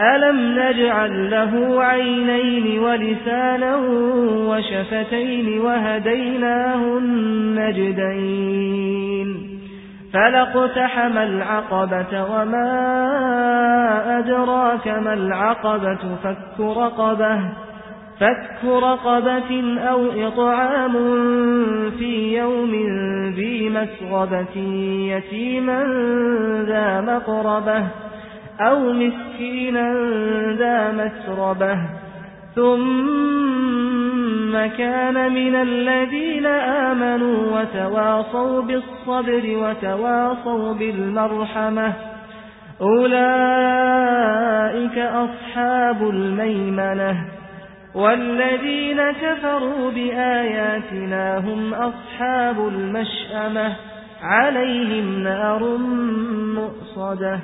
ألم نجعل له عينين ولسانا وشفتين وهديناه النجدين فلقتحم العقبة وما أدراك ما العقبة فك رقبة فك رقبة أو إطعام في يوم ذي مسغبة يتيما ذا مقربة أو مسكينا ذا مسربة. ثم كان من الذين آمنوا وتواصوا بالصبر وتواصوا بالمرحمة. أولئك أصحاب الميمنة. والذين كفروا بآياتنا هم أصحاب المشأمة. عليهم نار مؤصدة.